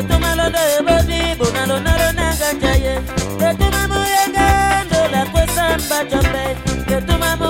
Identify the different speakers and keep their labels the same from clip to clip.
Speaker 1: etomalodo ebodi bonalonalo nanganja ye etumamu yegando lakwesamba jombe etumamu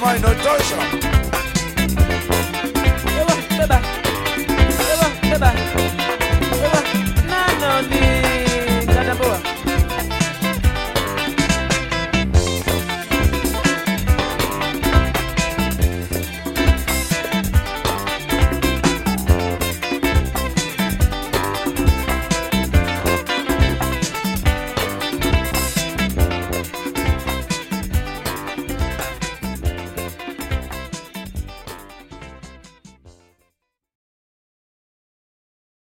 Speaker 2: find
Speaker 1: bye.